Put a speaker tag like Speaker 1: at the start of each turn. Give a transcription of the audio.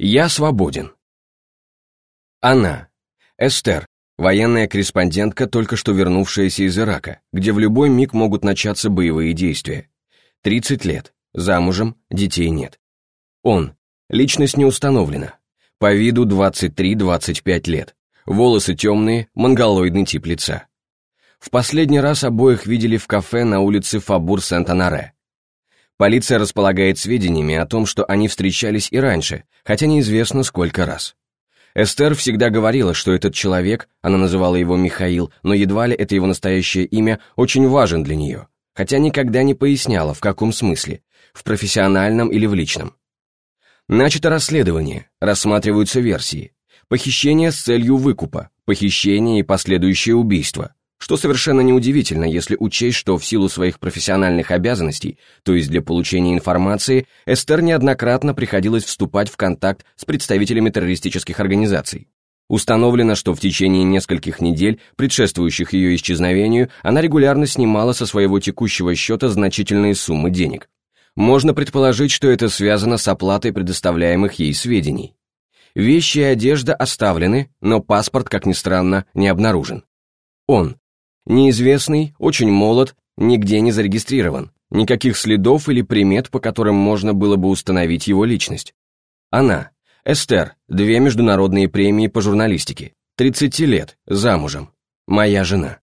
Speaker 1: Я свободен. Она. Эстер, военная корреспондентка, только что вернувшаяся из Ирака, где в любой миг могут начаться боевые действия. 30 лет, замужем, детей нет. Он. Личность не установлена. По виду 23-25 лет. Волосы темные, монголоидный тип лица. В последний раз обоих видели в кафе на улице Фабур Сент-Анаре. Полиция располагает сведениями о том, что они встречались и раньше, хотя неизвестно сколько раз. Эстер всегда говорила, что этот человек, она называла его Михаил, но едва ли это его настоящее имя, очень важен для нее, хотя никогда не поясняла, в каком смысле, в профессиональном или в личном. Начато расследование, рассматриваются версии. Похищение с целью выкупа, похищение и последующее убийство, что совершенно неудивительно, если учесть, что в силу своих профессиональных обязанностей, то есть для получения информации, Эстер неоднократно приходилось вступать в контакт с представителями террористических организаций. Установлено, что в течение нескольких недель, предшествующих ее исчезновению, она регулярно снимала со своего текущего счета значительные суммы денег. Можно предположить, что это связано с оплатой предоставляемых ей сведений. Вещи и одежда оставлены, но паспорт, как ни странно, не обнаружен. Он, Неизвестный, очень молод, нигде не зарегистрирован. Никаких следов или примет, по которым можно было бы установить его личность. Она. Эстер. Две международные премии по журналистике. 30 лет. Замужем. Моя жена.